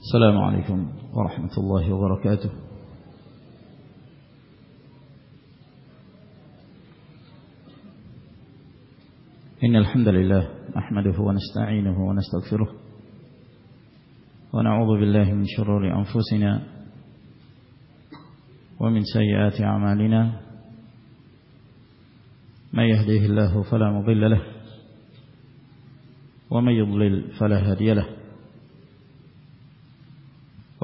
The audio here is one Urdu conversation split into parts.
السلام عليكم ورحمة الله وبركاته إن الحمد لله نحمده ونستعينه ونستغفره ونعوذ بالله من شرور أنفسنا ومن سيئات أعمالنا من يهديه الله فلا مضل له ومن يضلل فلا هدي له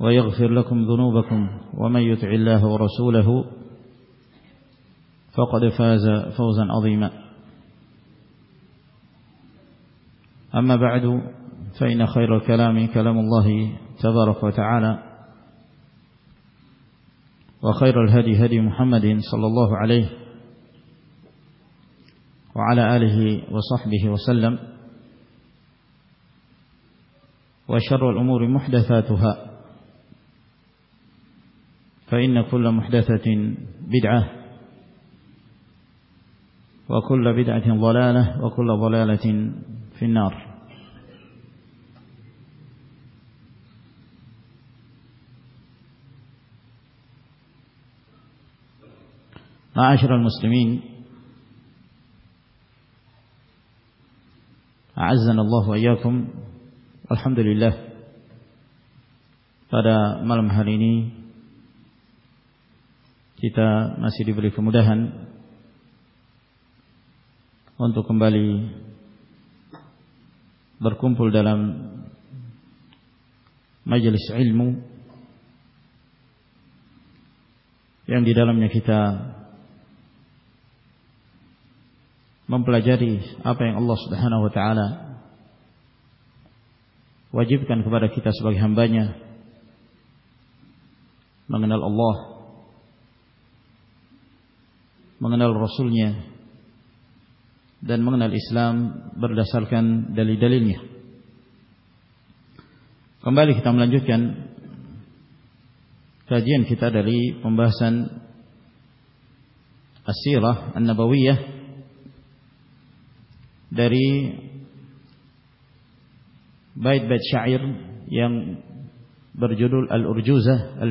ويغفر لكم ذنوبكم ومن يتع الله ورسوله فقد فاز فوزا عظيما أما بعد فإن خير الكلام كلام الله تبارك وتعالى وخير الهدي هدي محمد صلى الله عليه وعلى آله وصحبه وسلم وشر الأمور محدثاتها وشر الأمور محدثاتها فإن كل محدثة بدعة وكل بدعة ضلالة وكل ضلالة في النار معاشر المسلمين أعزنا الله وإياكم الحمد لله pada malam hari ini کتا ماسپلی کو مدہن ہنٹ کمبالی برقمفل دل مائلس می دل کتا ممپلا جاری اپنے الانا ہوتا آنا وجیبان کو بارہ کتابیں منگل ال منگال رسولنیہ دن منگنل اسلام بر دسالقن دلی دلیل کمبال کھیتم لنجوکن کا جی ان کی دلی کمبسنسی انا با د شرج الجوز ال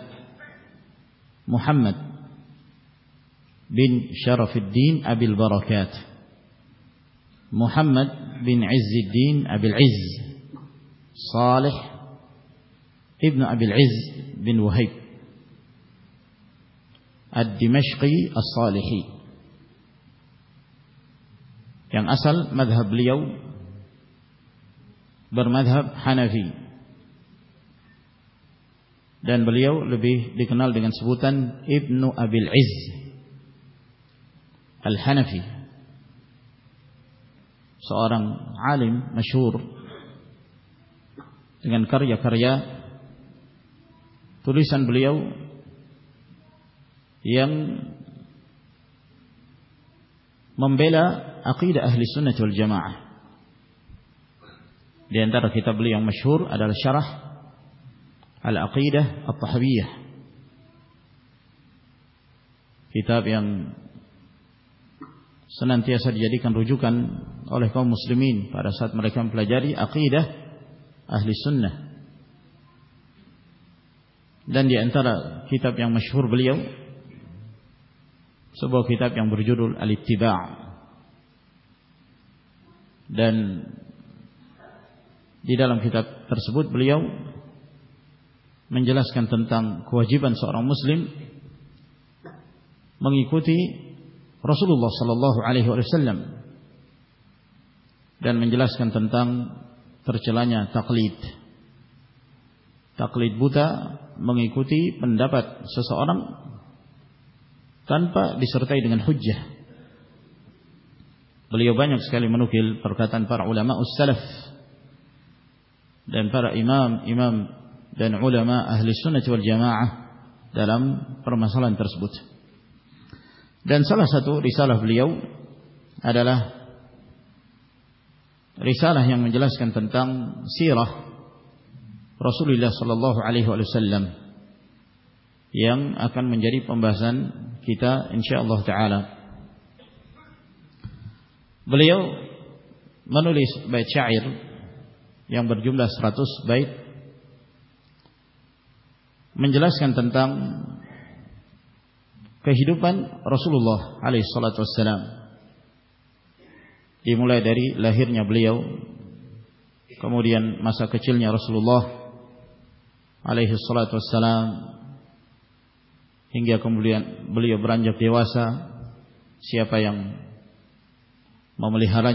محمد بن شرف الدین ابی البرکات محمد بن عز الدین ابی العز صالح ابن ابی العز بن وحیب الدمشقی الصالحی yang asal madhab beliau bermadhab Hanafi بلیو ممبلا چول جمع تبلی مشہور ادل شرح پہ کتاب سنانتی سر رجوک مسلم پلاجاری انترا کتاب مشہور بلیو سبو کتاب رجورت بلیو منجلاسکن تن تانگ خوجی بن سرم مسلم مگی کوتی رسول اللہ صلی اللہ علیہ تک اور dan ulama ahli sunnah wal jamaah dalam permasalahan tersebut. Dan salah satu risalah beliau adalah risalah yang menjelaskan tentang sirah Rasulullah sallallahu alaihi wasallam yang akan menjadi pembahasan kita insyaallah taala. Beliau menulis bait syair yang berjumlah 100 bait منجن تم کئی دفان رسلو لہ آل سلاٹ وس سلام دی مل داری لہرنی بلیو کموڈیان مسا کچلنی رسل لہ آل سلاٹوس سلام ہنگیا کموڈیان بلیو برانجف دیواسا سی آپ ممالک حال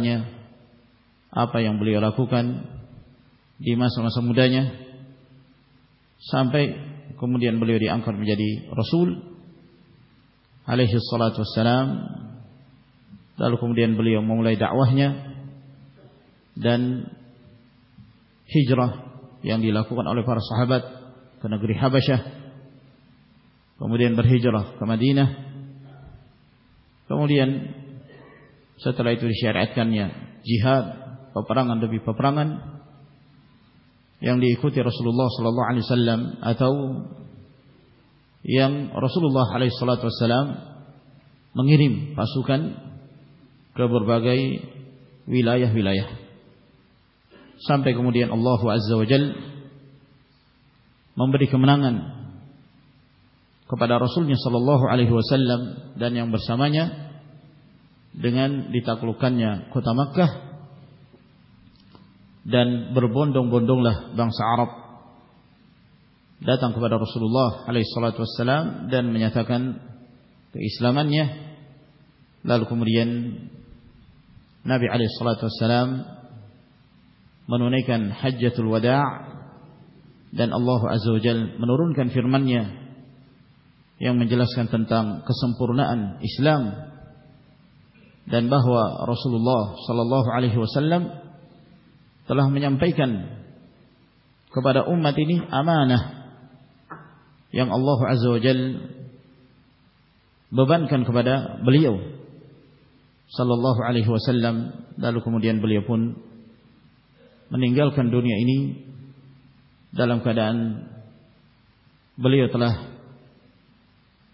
آپ بلییا راکوان یہ مسا ماس مدائ کمڈیان بلیوی آنکھی رسول سلم کمڈیان بلیو منگل آواہر خوبر صاحب جی ہپراگن پپران رس اللہ سلہ علی سلام آن رسول اللہ علیہ سلسلام میر پاسوان کبر باغی سمپیک اللہ ممبری کما کپالسل دیا برسامل کتامک دن بر بن دوں بن دوں گا آرب دسول اللہ علی سلاۃسلم دن میل لال قمر نبی علی سولہۃسلم می حج الدا دن اللہ پیرمانیہ یہ قسم پورنے دن بہوا رسول اللہ سولہ اللہ علی ہسل پھن خبارہ امادی مزو ببان خان خبادہ بلیو سلسلام دالو قمدیان بلیو پُن مل کن دیا بلی اولا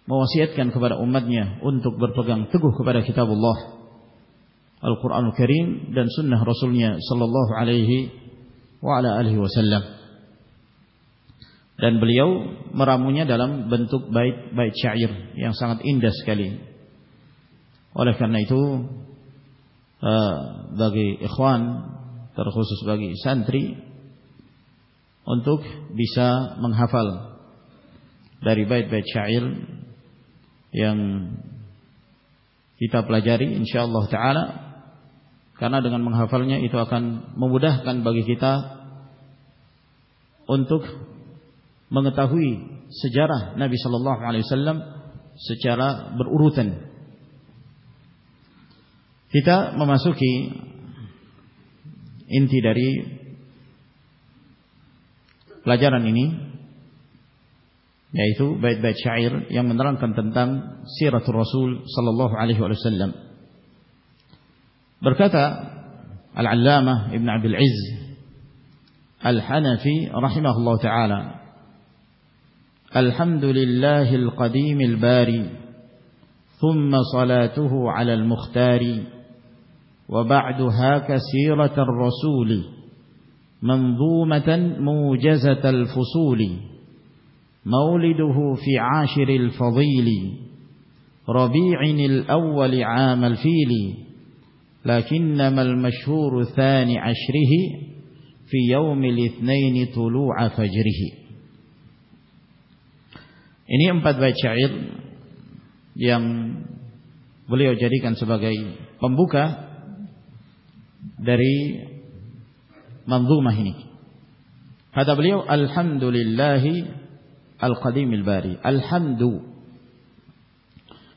موسیب برف گو خبرا کتاب ینسرسلیہ سلہ وسلم دن بلیو مرام بنتک بائیٹ بائی چیل یہاں سامان باغی اخوان باغی سانتری انتکا منہپال یعن ہلاجاری ان کرنا ڈگن منگا فلو مبدہ کن بگی گیتا انتخا ہوئی نبی صلی اللہ علیہ وسلم مما سوکھی انتری لنی چاہر یا کنتن تن سی رتھ رسول صلی اللہ علیہ وسلم برکت الامہ ابن ابلز الحنفی رحم اللہ تعالی الحمد للہ قدیم الباری وبا دقیر الرسول منظومة موجزة الفصول مولده في عاشر عام ربیلی لكنما المشهور ثاني عشره في يوم الاثنين طلوع فجره ini empat bait syair yang beliau jadikan sebagai pembuka dari manzumah ini kata beliau alhamdulillahi alqadim albari alhamdu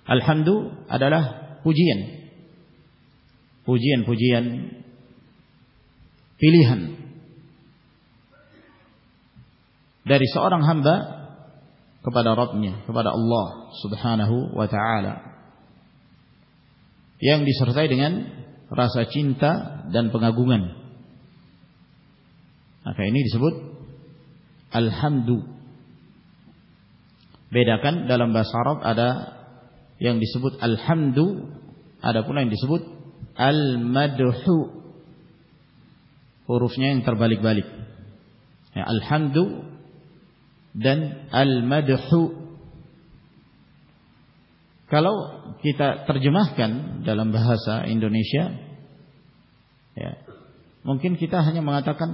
alhamdu adalah pujian پوجین پوجیئن اور ہم داپاد رتنی اللہ یو ڈر چاہیے چینتا گنگنڈو یعنی سارب آدا یوں الم آدا کو سب المدنیا ان تر بالک بالک الحمد دین الدا ترجمہ کن ڈالم بہسا انڈونیشیا ممکن کتاب ماتا کن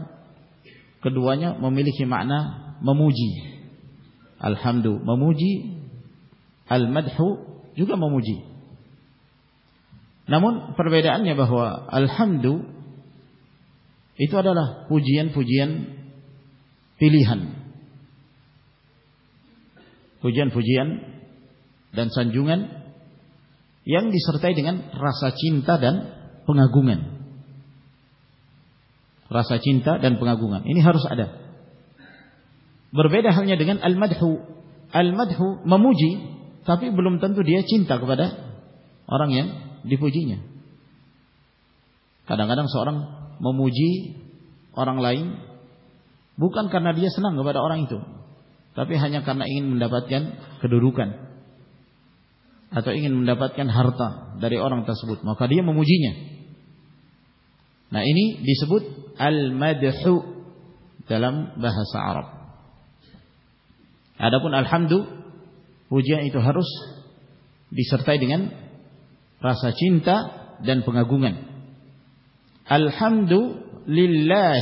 کدو ممی لکھے مانا مموجی الحمد مموجی المدا مموجی نام پروا الحمد یہ تو پوجین پوجین پیلیح پوجینگ یعن سر دن چنتا گنگن دہبے مموی کپی بلوم تن چنتاب اور سو اور موموجی اور بکن کر دیا سنا اور تب ہاں ڈروکن ہرتا داری اور سبت موقعے مو مجھے آٹھ پوجیو ہاروسرتن سچتا دن پنہم دونجن اللہ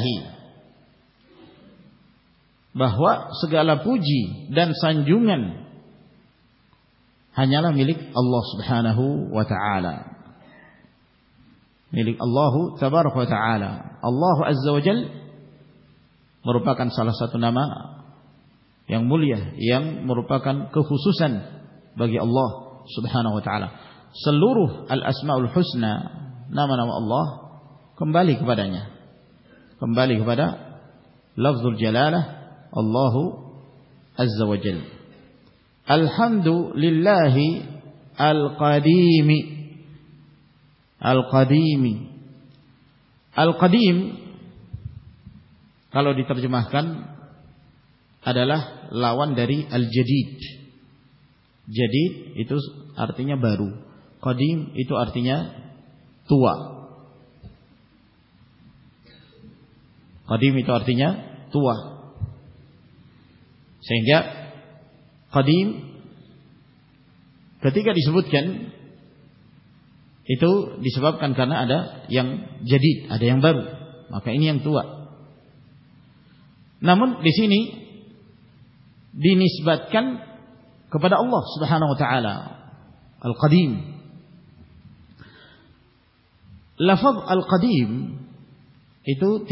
ملک اللہ اللہ مرپکن سلست نوپکن کن بگی اللہ سبھان ہوتا سلورسما الحسن نام اللہ کمبالی اخبار کمبالی اخبار اللہ الحمد للہ قدیمی القدیمی القدیم ترجمہ کن الحمدری الجید جدید بہرو خدیم یہ تو آتی ہے خدیم یہ تو آرتی ہے سنگیا خدیم کتنی کام جدید ادا نامنسی نہیں کنو خدیم لفب الدیم تیربوت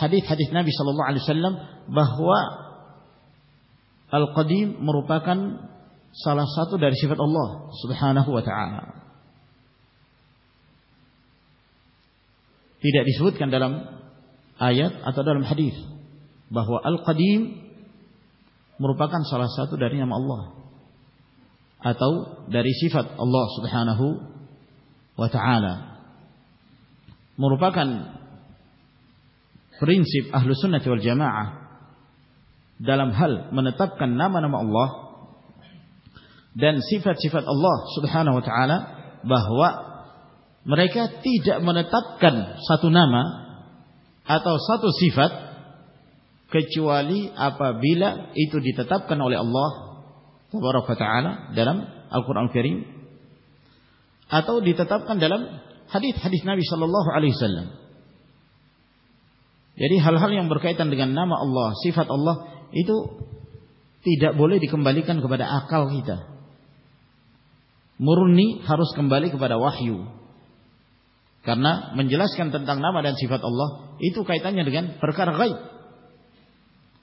حدیف حدیف نبی صلی اللہ علیہ القدیم مرپ کنبوت بہوا القدیم مروپن سر ساتھ مور پاک جما دل تب کن نہ kecuali apabila itu ditetapkan oleh Allah tabaraka taala dalam Al-Qur'an Karim atau ditetapkan dalam hadis-hadis Nabi sallallahu alaihi wasallam. Jadi hal-hal yang berkaitan dengan nama Allah, sifat Allah itu tidak boleh dikembalikan kepada akal kita. Murni harus kembali kepada wahyu. Karena menjelaskan tentang nama dan sifat Allah itu kaitannya dengan perkara gaib.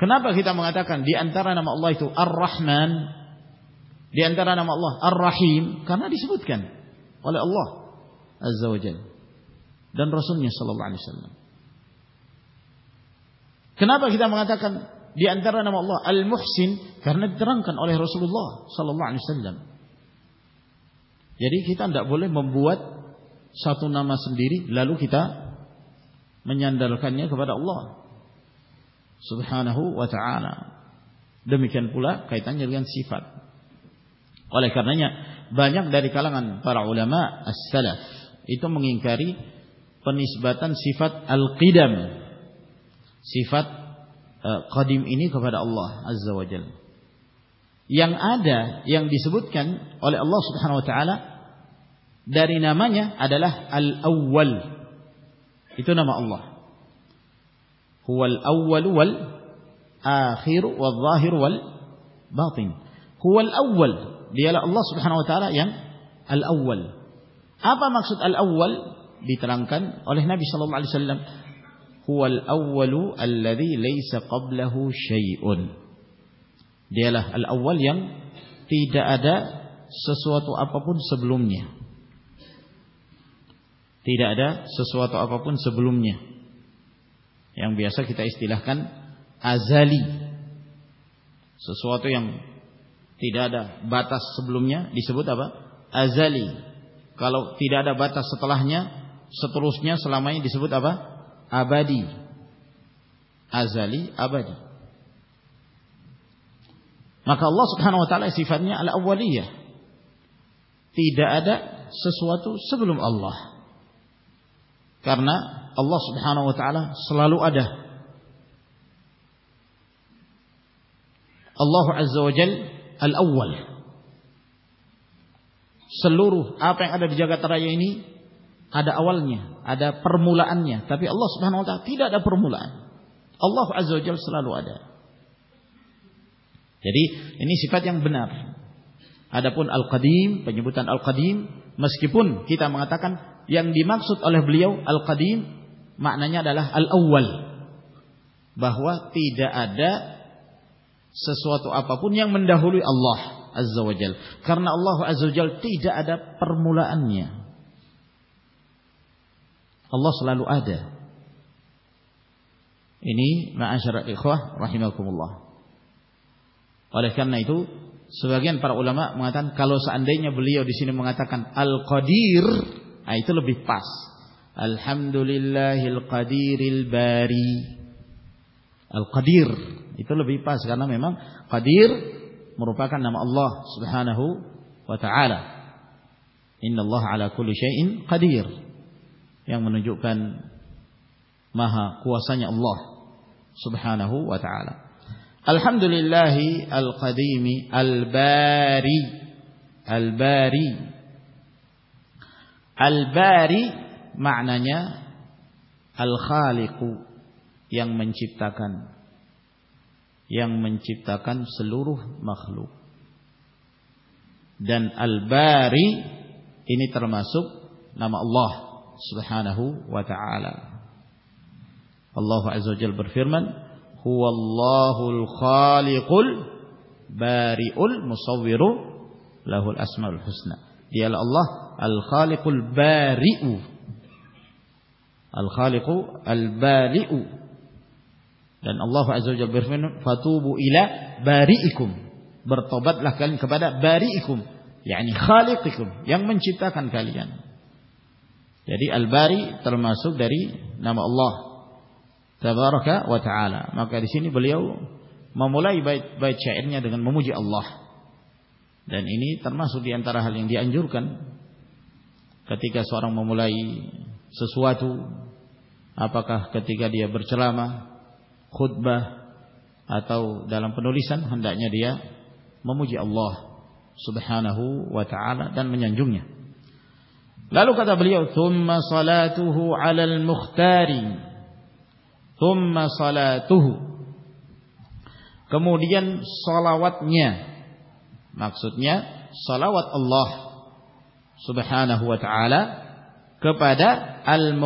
کناب کتا مناترا نام لو ار راہن لو ار راہیم کھانا سب کنوزن کناب کتاب منگا تھا نام لو الفرن کن سو سل سمجھن ذریعہ دب بولے ممبوت ساتو ناما سمندری لالو کھیت منان دل کن لو سبحانه وتعالى demikian pula kaitannya dengan sifat oleh karenanya banyak dari kalangan para ulama as-salaf itu mengingkari penisbatan sifat al-qidam sifat qadim ini kepada Allah azza wa jalla yang ada yang disebutkan oleh Allah subhanahu wa ta'ala dari namanya adalah al-awwal itu nama Allah هو الأول والآخر والظاهر والباطن هو الأول ليلأ الله سبحانه وتعالى ين الأول apa maksud al-awwal diterangkan oleh Nabi sallallahu alaihi wasallam huwa al-awwalu alladhi laysa qablahu syai'un dialah al-awwal yang tidak ada sesuatu apapun sebelumnya tidak ada sesuatu apapun sebelumnya گیا کتا اسکن سبل تی راتا ستلا سیا سلامائی دیس بابا مقام سوانا تیف اوالی تی دسواتو سبلوم اللہ کارنا اللہ سلالو ادہ اللہ جگہ اللہ پرمولا اللہ شکایت گیتا ماتا کن یم دِن الخدیم مانے السواتیاں کارنا اللہ اللہ سولہ لو آنے کے بولو اوکے سوا گینا تھا کالو سا اندے بلیس الدیر آئی تو الحمد اللہ الخدیر القدیر نا خدیر مرپ اللہ انشیر اللہ الحمد للہ الدیمی الباری الباری الباری الگ الرم سب نم اللہ حسن الق ال الخالق البارئ dan Allah azza wajalla berfirman fatubu ila bariikum bertobatlah kalian kepada bariikum yakni khaliqikum yang menciptakan kalian jadi al bari termasuk dari nama Allah tabaraka wa taala maka di sini beliau memulai bait bait syairnya dengan memuji Allah dan ini termasuk di antara hal yang dianjurkan ketika seorang memulai خود بہ آتا مموجی اللہ کموڈی سولا ولہ المخارن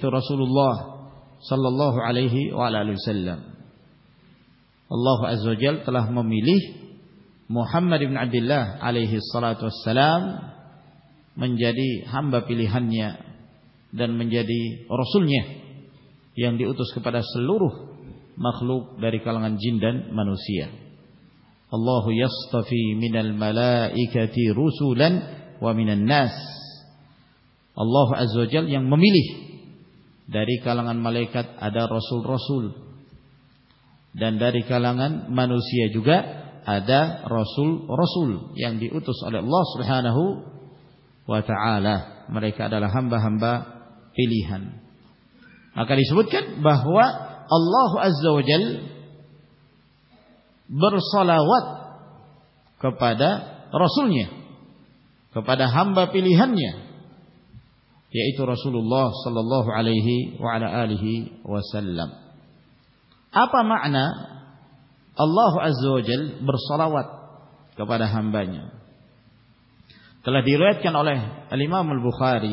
تو رسول اللہ صلی اللہ علیہ وسلم محمد عبد اللہ علیہ منجلی ہم بلیحن دن منجی رسول جن دن منوشی اللہ کا ددا کا لنوشی جگ ادا رسول رسول یامبا پیلیحت اللہ پلیحنیہ صلی اللہ علیہ وسلم آپ اللہوت کے نالے علی مام الخاری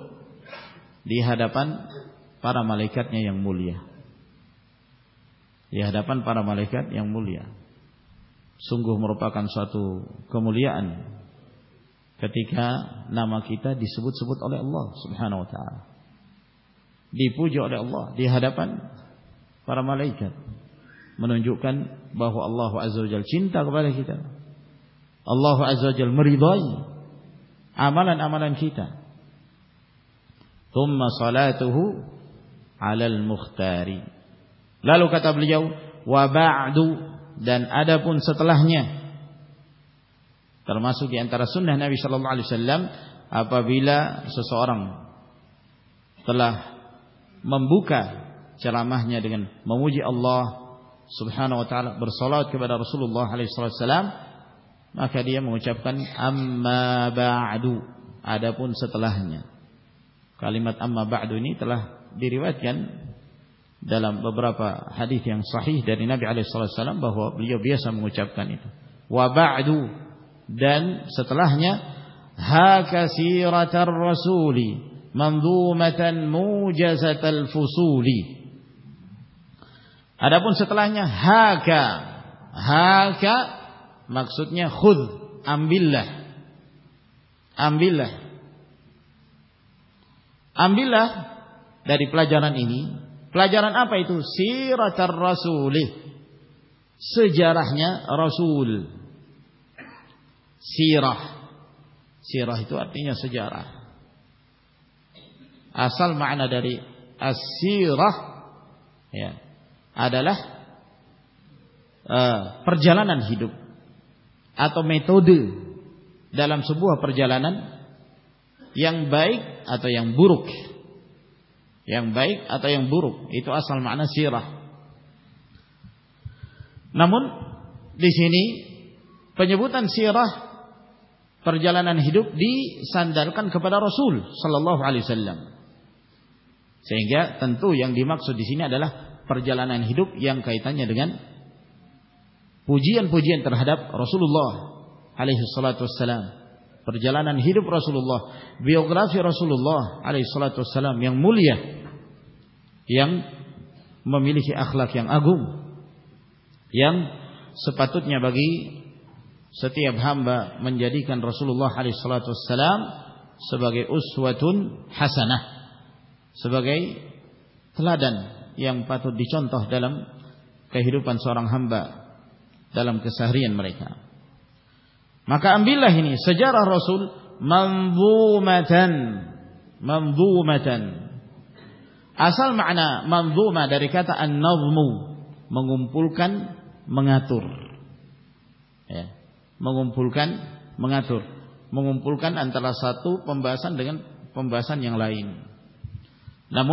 دیہا د پار مولیا دیہ د پار مولیا سنگو مرپا کان ساتھ کملیاں کتکا ناما کتا دی سبت سبت اور دیپو جاو دیہ پارما لے کر منج بہو اللہ اجوجل چنتا کا بارے کھیل اللاح اجوجل مری دیں امالان آمالان کتا تم سختاری ممبو کا چلا مہیا مموجی اللہ سبحان کے برسول اپن ستلا مقصد خود رسمان در پرجلن تو میں تو دبو پرجلن نمن پرجلن ہند رسول پرجلن ہوں گن پوجی ان پوجی اند رسول جلانند رسول اللہ بافی رسول اللہ علیہ ستیہ رسول اللہ علی سلطل مرکا مقامی مغم فلکن منگاطر مغم فلکن سا پمبا سنگن پمبا سنائیلا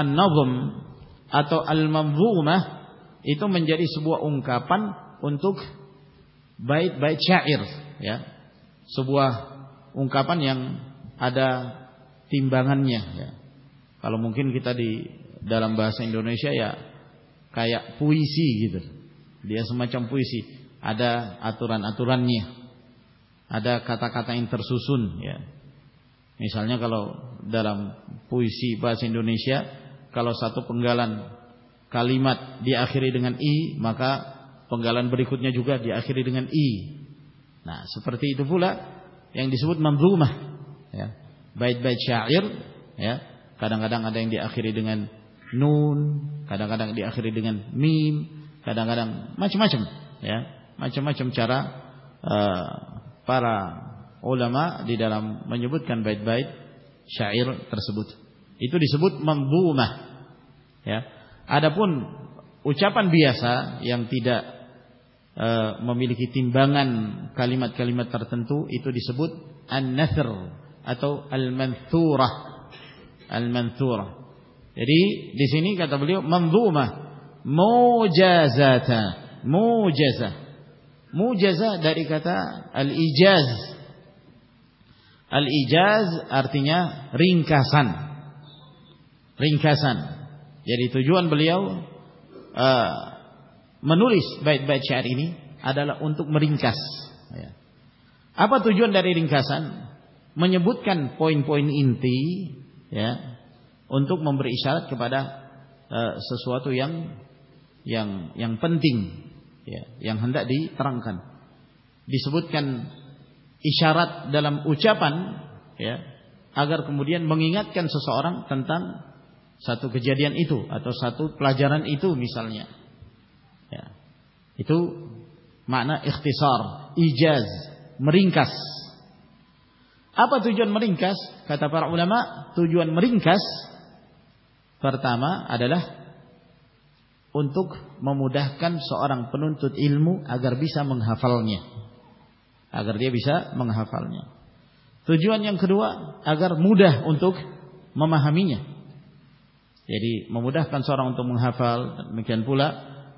انبم اتو منظر اسبو ام کا پنطوک بائیر صبو امکا پانی آدھا تین باغانی کالو مکین کتا درام باسونیش پوسی گیدھر پوئسی آدا ریا آدا کاتا کاتا انٹر سوسون میسالنیا کا درام پوسی باسونیشیا کالو سات گالان کالیماتی دن ای مقا پنگال بڑی کتنے جگہ آخری دن ایپرتی تو بولا اینس ممبا گادن آخری دن نون کدا دیکھ آخری دن میم کدا گادن چارا پارا یہ تو آپ اچھا پان بھی آسا مم لکھی تین بینت متنوع رینک سن رینکن یری تجن بولیا منوریس بائ بائ چیرینی آپ تجویل ڈالی رنگا سنت کن پوئنک ممبر اشارت کے بادا سسواتو ین یعن پن تین ہند بت کن اشارت دلم اچا پن اگر مرین مہیگات سسور ساتو جدین پلاجرنت مثال نہختیسرج مرینکس آپ تیژن مرینکاس تجویل مرین کس پر تا منتوک ممون سو اور پن تلم اگر منگافال اگر دیا منگافال تجویز اگر مہ انط مما حامی ممون سو رام تک من ہافل پولا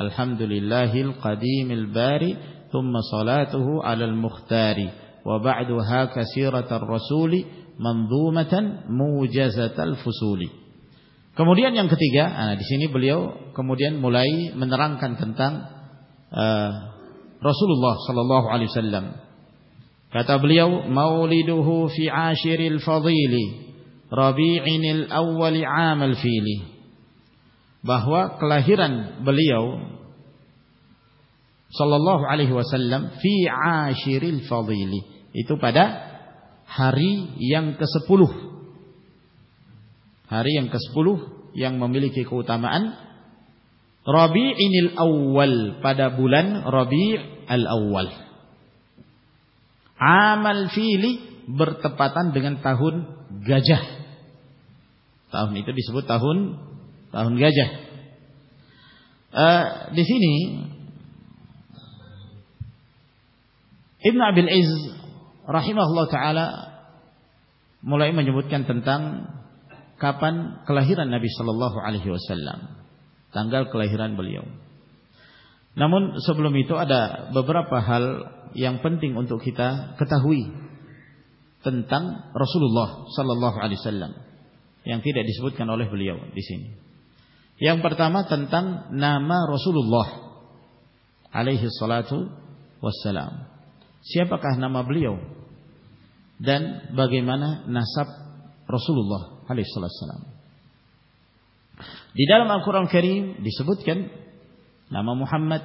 الحمد لله القديم الباري ثم صلاته على المختار وبعدها كسيرة الرسول منظومة موجزة Kemudian kemudian yang ketiga, nah di sini beliau beliau, mulai menerangkan tentang uh, Rasulullah sallallahu alaihi wasallam. Kata "Mauliduhu fi ashiril Allah Rabi'in al-awwal 'am al-fili." bahwa kelahiran beliau sallallahu alaihi wasallam fi ashiril fadhili itu pada hari yang ke-10 hari yang ke-10 yang memiliki keutamaan rabiinil awal pada bulan rabiul awal amal fili bertepatan dengan tahun gajah tahun itu disebut tahun ببرا پہل یاں پن تنگ انتو کتاب یم کرتا منت رس اللہ دیدارمد محمد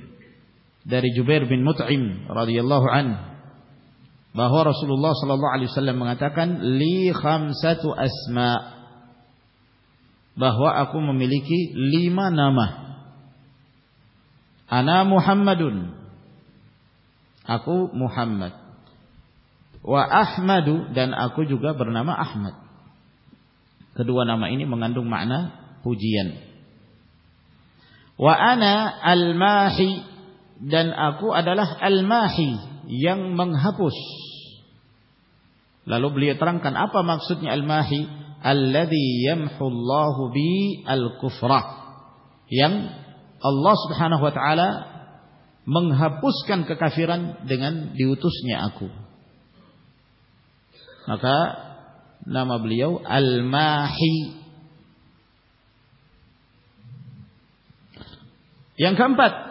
نماحمد خدو نما من پوجین الماہی اللہ یل ہوتا منگ پوس کن کا فرن دس نے keempat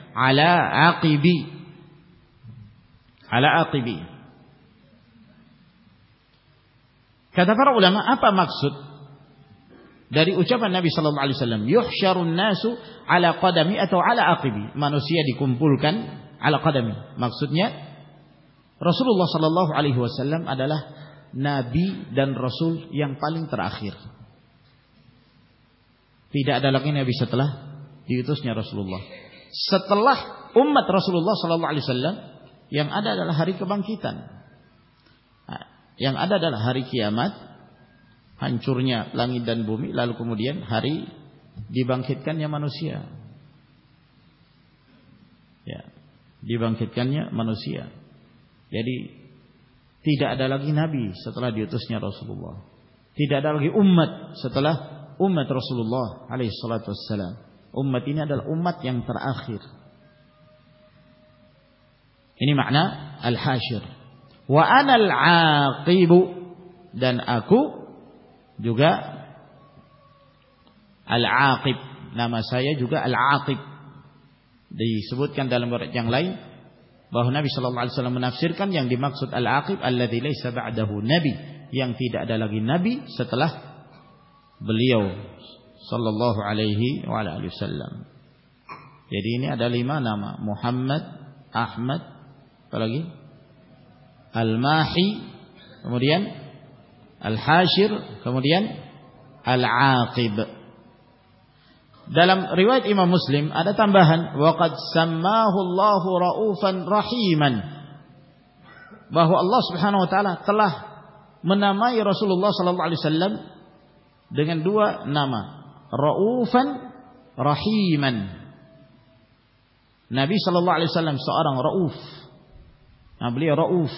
نبی سلام علی سلامی منسی مکسود رسول اللہ علی وسلم رسول اللہ ستلاسلنگ لن بھومی لال کم ہاری کنیا منسی دیبا کت کنیا منسی تی دگی نابی ستلا دیسل تیٹا لگی رسل لولا بہ نبی صلی اللہ صلی اللہ علیہ السلام محمد احمدی الماحیم الحاشر الم ریما من رسول اللہ صلی اللہ علیہ ناما رحیمن نبی صلی اللہ علیہ سلام سمؤفل رعف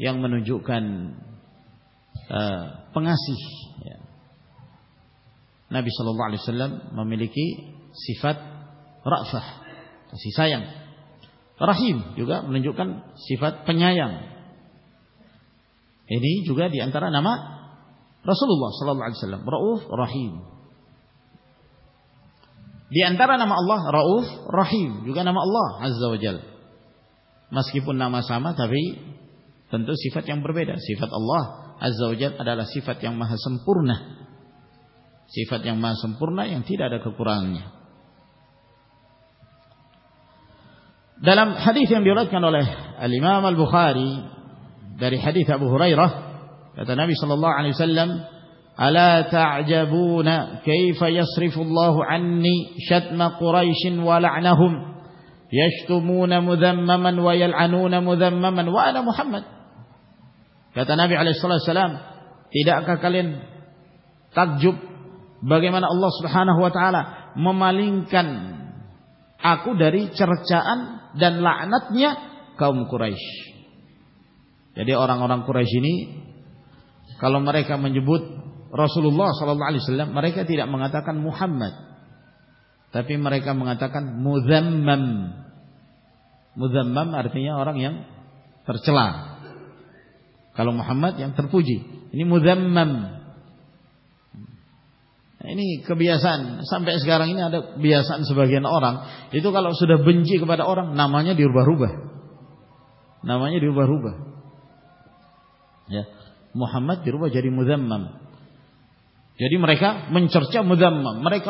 یعن بن جان پنگا سس نبی صلی اللہ علیہ السلام ممبل کی صفت سسائن رحیم جگہ منگان سفت پنائن جگا دے ان رسول اللہ صلی اللہ علیہ السلام رعف رحیم Di antara nama Allah Rauf Rahim juga nama Allah Azza wa Jal. Meskipun nama sama tapi tentu sifat yang berbeda. Sifat Allah Azza wa Jal adalah sifat yang maha sempurna. Sifat yang maha sempurna yang tidak ada kekurangannya. Dalam hadis yang diriwayatkan oleh Al-Imam Al-Bukhari dari hadis Abu Hurairah kata Nabi sallallahu alaihi wasallam ألا تعجبون كيف يصرف الله عني شتم قريش ولعنهم يشتمون مذمما ويلعنون مذمما وأنا محمد kata Nabi alaihi salatu wasalam tidakkah kalian takjub bagaimana Allah Subhanahu wa taala memalingkan aku dari cercaan dan laknatnya kaum Quraisy jadi orang-orang Quraisy ini kalau mereka menyebut رسلو لوگ محمد منگا تاکہ اور محمدیم سمیا سان سبھی اور نام بھر محمد مرکا من چرچا مریک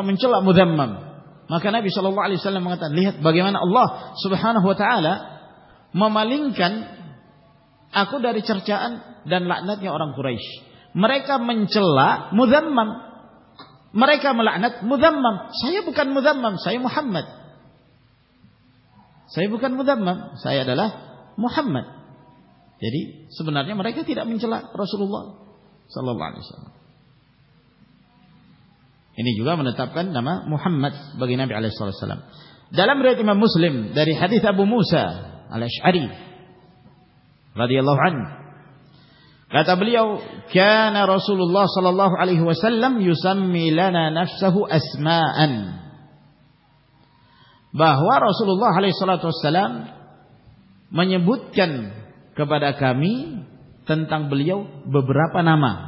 محمد صاحب محمد Ini juga menetapkan nama Muhammad bagi Nabi alaihi wasallam. Dalam riwayat Imam Muslim dari hadis Abu Musa Al-Asy'ari radhiyallahu an kata beliau kana Rasulullah sallallahu alaihi wasallam yusammi lana nafsahu asma'an bahwa Rasulullah alaihi salatu wasallam menyebutkan kepada kami tentang beliau beberapa nama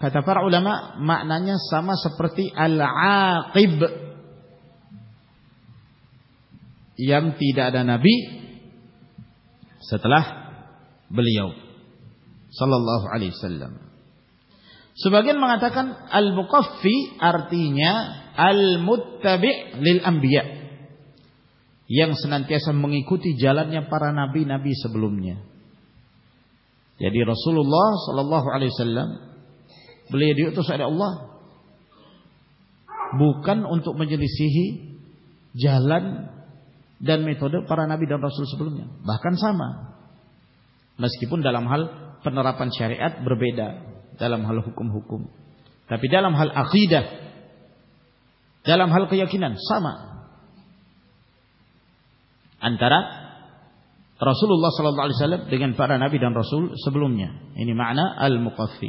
مانا تھا رسول اللہ علیہ بولے تو جیسی جہلن دن میں پارن رسول سبلو مہکن ساما مس کے بن دلحال پن راپن چیار ات بربے دلمحال حکم ہکم دلحال آخری دا کو سام ان رسول اللہ صلی اللہ علیہ لیکن پارانہ رسول سبلو میں الموکافی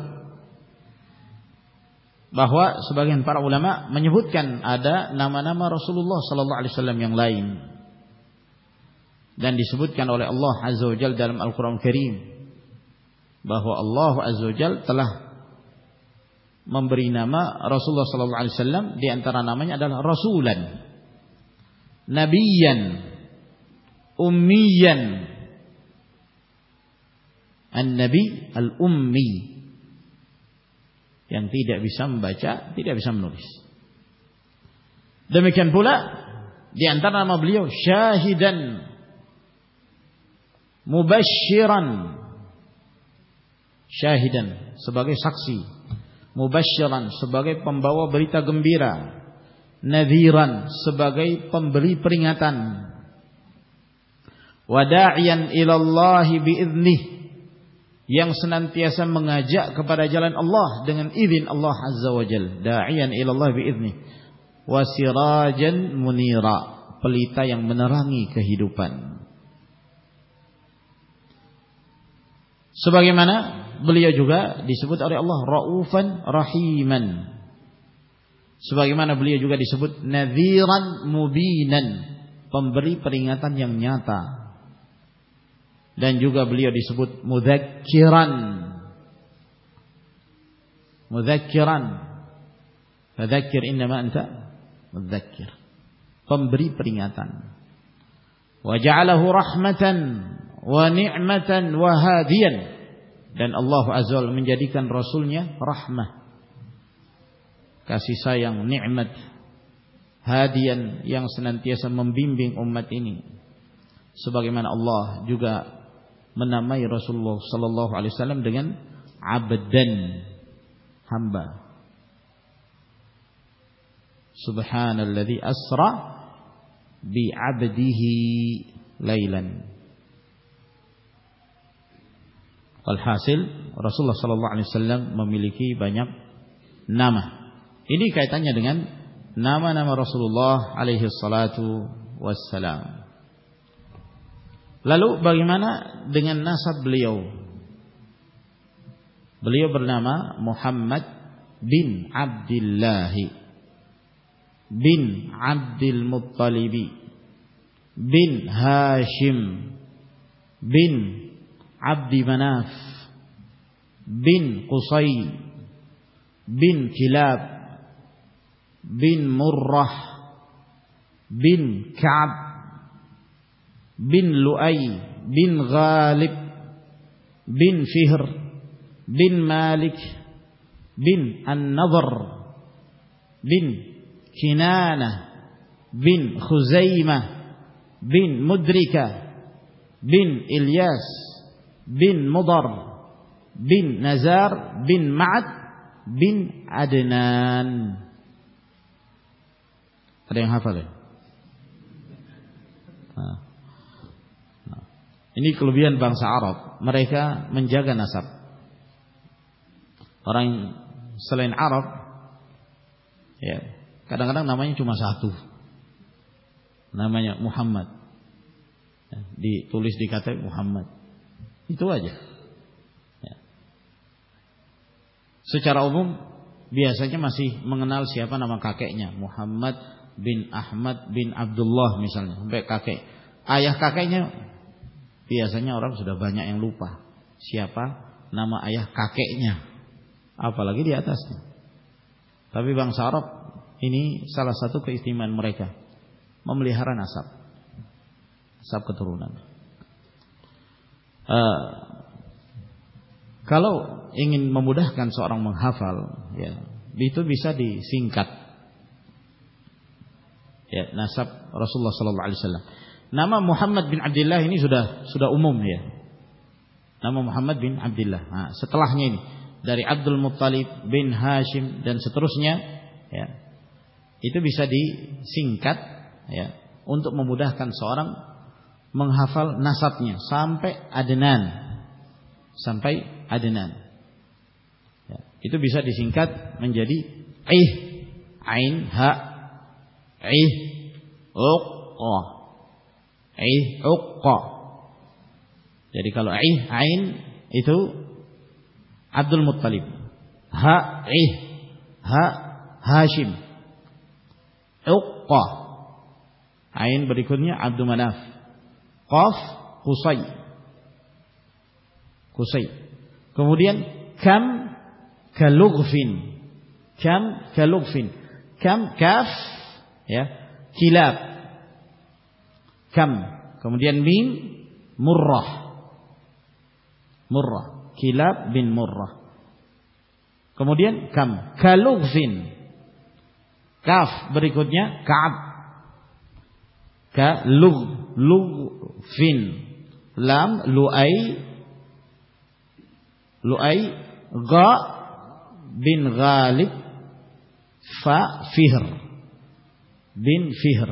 بہوا صبح پارے منہت ناما نام رسول اللہ صلی اللہ علیہ سلام یا ممبری نامہ رسول صلی اللہ علیہ اللہ دے ان ترا نام رسولن بھولا جی ان شاہر شاہی دن سی سکسیبرن سمب بری تمبھیر بریت yang senantiasa mengajak kepada jalan Allah dengan izin Allah Azza wa Jal da'ian ilallah bi'idni wasirajan munira pelita yang menerangi kehidupan sebagaimana beliau juga disebut oleh Allah ra'ufan rahiman sebagaimana beliau juga disebut nadhiran mubinan pemberi peringatan yang nyata dan juga beliau disebut mudzakkiran mudzakkiran fadzakir innama anta mudzakkir pemberi peringatan wa ja'alahu rahmatan wa ni'matan wa hadiyan dan Allah azza menjadikan rasulnya rahmah kasih sayang nikmat hadian yang senantiasa membimbing umat ini sebagaimana Allah juga منا ری بنم نم یہ لالو بگیمانا دبلی بر نامہ محمد بن آبدی مناس بن کئی بن کلاب بن مور بن خیات بن لؤي بن غالب بن فهر بن مالك بن النظر بن كنانة بن خزيمة بن مدركة بن إلياس بن مضر بن نزار بن معد بن عدنان ada yang hafal ya? Ha. بنسا آرپ مر جگ نسب اور سلائی آربی چماسا محمد تلس دی محمد ابو سکے ماسی منگنل محمد بن آحمد بن عبد اللہ مثلا پی آسانی اور بھائی لوپا چیاپا نام آئی کا آپ لگی آسم تبھی بن سا اور سر ساتو کوئی من مرائی کا مملی ہارانس کو رو ایمو دکان سو اور توادی سن کت نا سب رسول صلاح علیہ السلام نامہ محمد بین آبد اللہ ہیدا اموم نام محمد بین ابد اللہ در عبد الفطال ستروسی یہ سی کت انٹو ممودا کان سوار منگافال نسابنی سمپن سمپے ادینی ای متلیم ہائن بڑی آبد مناف کموڈین مر مر مورڈیئن کم ک لن بری کون لم لو گن سیحر بن سیہر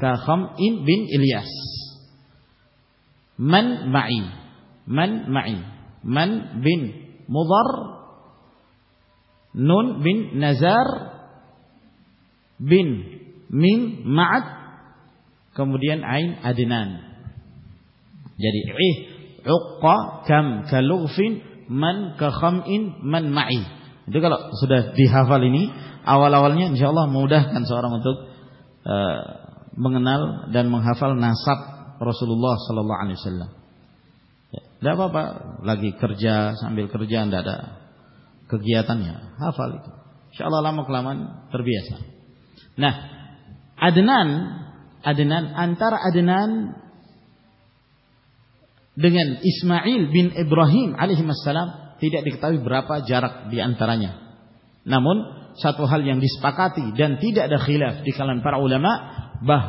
کا خم ان بن الیس من معی من معی من بن مضر نون بن نظر بن من معد kemudian ain adnan jadi ih uqqa kam kalughfin man ka khamin man ma'i itu kalau sudah dihafal ini awal-awalnya insyaallah mudahkan seorang untuk uh, مل دن ہافال سولو لو آگی کرجا سمبیل کرجا دا گیا تن سو لا مکلم ادین دن اسماعیل ابراہیم آلام تی دیکھتا برابا جراکاریاں نامن ساتوحال تی دیکھا کئی کالا ما باہ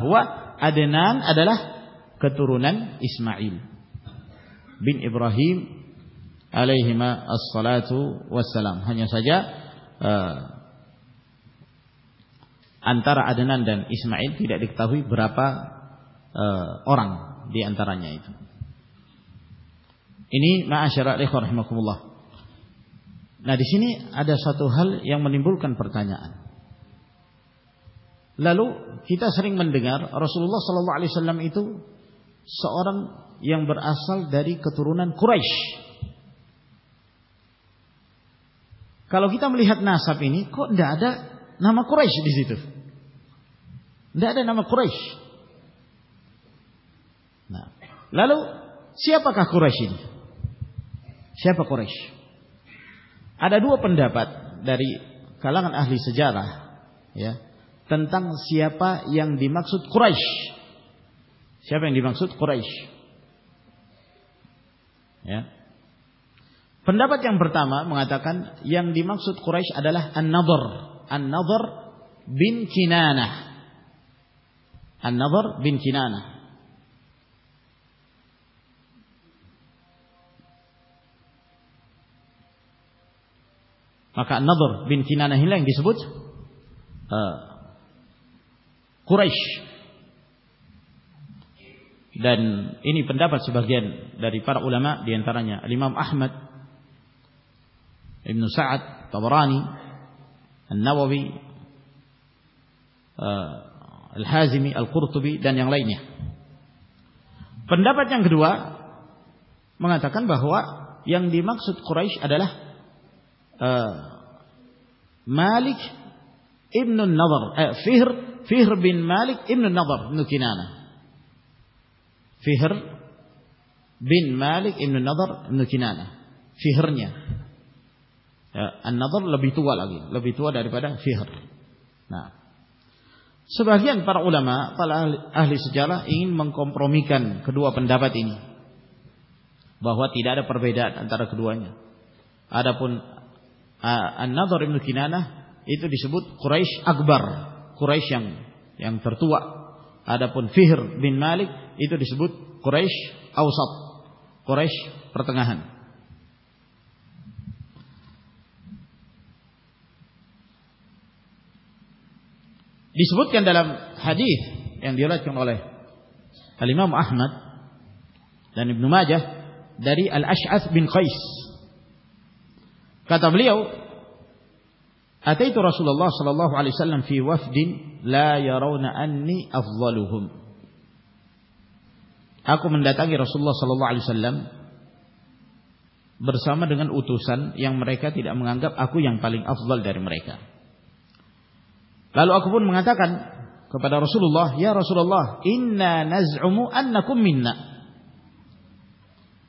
ننطورن اسماعیل ابراہیما وسلام ہنو سجا نن اسماعیل ترکا ہوئی برابا اور اثرات منبرتا رسول لالو چیپ اپنام تنتگ سیاں خورائش پندرہ تاکہ یا نبر نبر بینک نیمر پنجاب منات بہوا یا ابن النظر فهر فهر بن مالك ابن النظر ابن كنانة فهر بن مالك ابن النظر ابن كنانة فهر النظر لبي توى لبي توى لبي توى فهر نعم Sebagian para ulama, para ahli, ahli sejarah ingin mengkompromikan kedua pendapat ini. Bahwa tidak ada perbedaan antara keduanya. Adapun uh, An-Nadhar Ibn Kinanah والے احمد کا تبلی اتيت رسول الله صلى الله عليه وسلم في وفد لا يرون اني افضلهم aku mendatangi Rasulullah sallallahu alaihi wasallam bersama dengan utusan yang mereka tidak menganggap aku yang paling afdal dari mereka lalu aku pun mengatakan kepada Rasulullah ya Rasulullah inna naz'umu annakum minna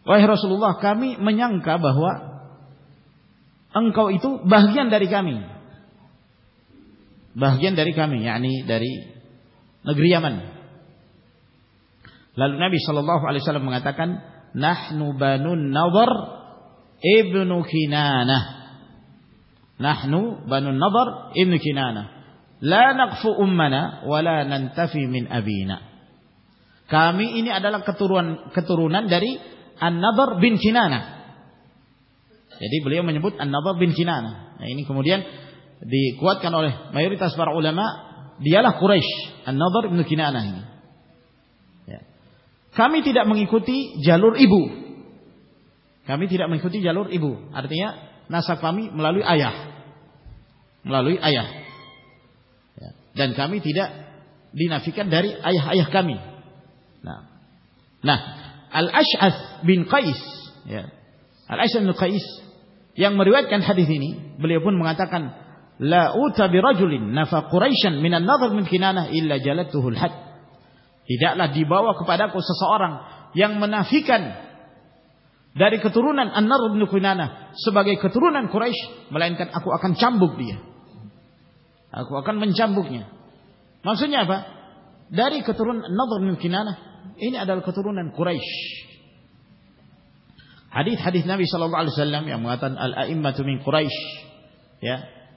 wahai Rasulullah kami menyangka bahwa engkau itu bagian dari kami دری کامن لل نبی صلی اللہ علیہ میوری تاس بار اولا نا دیا نبر نکینے میخوتی میخوتی جالور ابو نا سا کمی ملال ملال یا تھا بلے پن مناتا فی کن داری کتر نہ صبح کترائیش ملے ان کو چمب بھی ہے آپ اقن بن چمبا مسئلہ داری کتر نہ ترائیش حدیت حادث نہ بھی سلسلام کوئی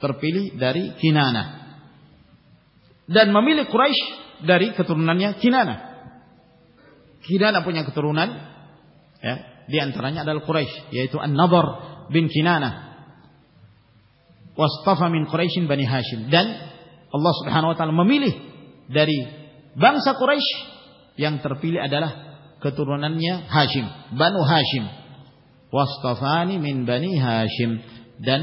تر پیلی دری کنانا دن ممیلی خوریش دری قطر کنانا کنانا پتراش اناشیم دن اللہ سے ممیلی دری بن ساش یا پیلی ادا کتر ہاشیم بن ہاشیم بنی ہاشیم دن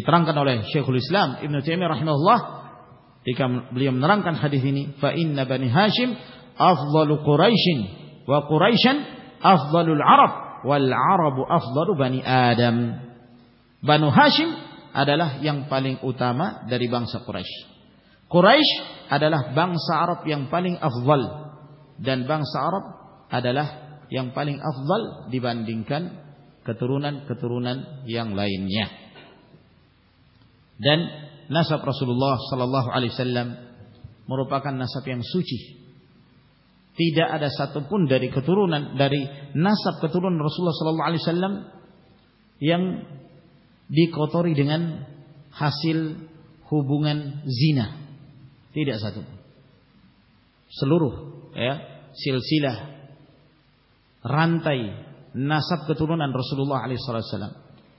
ترنکن شیخلام ہوتا می بن سور لگ سا پالنگ افل بن سا لگنگ افلن دن کن کترون نا سب رسول اللہ صلا اللہ علی سلام مروپ نا سب سوچی تھی دہ سات کو نا سب کتر رسول سلح سلام یم دن ہاسیلن سات سلور نا سب کتر رسول اللہ علی سلسلام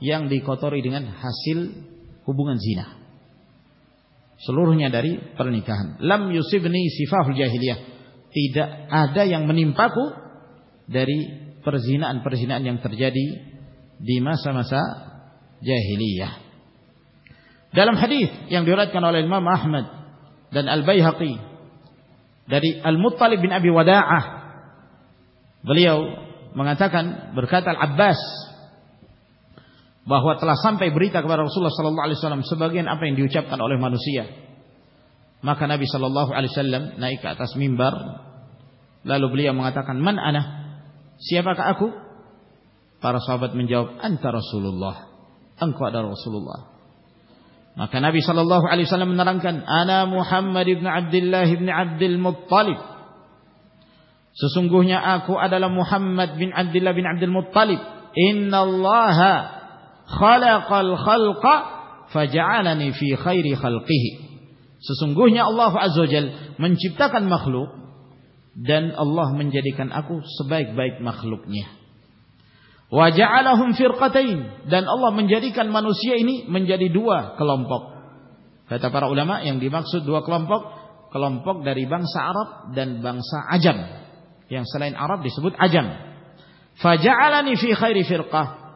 یعن دی کتر حاصل ہو بنا سلور ہونی داری پر لم یوس نئی منی کو البئی ہاکی المود پالکی واد بلیو برخات عباس بہوا تلا بری رسول خلق الخلق فجعلني في خير خلقه sesungguhnya Allah azza jal menciptakan makhluk dan Allah menjadikan aku sebaik-baik makhluknya wa ja'alahum firqatain dan Allah menjadikan manusia ini menjadi dua kelompok kata para ulama yang dimaksud dua kelompok kelompok dari bangsa Arab dan bangsa Ajam yang selain Arab disebut Ajam faja'alani fi khairi firqah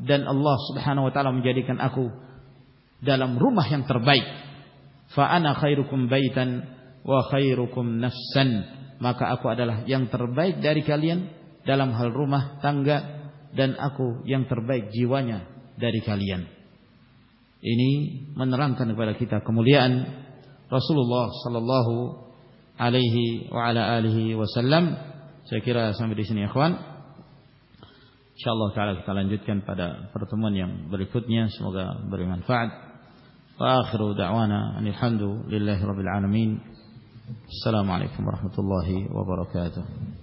dan Allah Subhanahu wa taala menjadikan aku dalam rumah yang terbaik. Fa ana khairukum baitan wa khairukum nafsan. Maka aku adalah yang terbaik dari kalian dalam hal rumah tangga dan aku yang terbaik jiwanya dari kalian. Ini menerangkan kepada kita kemuliaan Rasulullah sallallahu alaihi wa ala alihi wasallam. Saya kira sampai di sini ikhwan. Ya چلو چالک چلیں جتکن پیدا پرتمنیا بری خود نیم مری منفادہ رب المین السلام علیکم ورحمۃ اللہ وبرکاتہ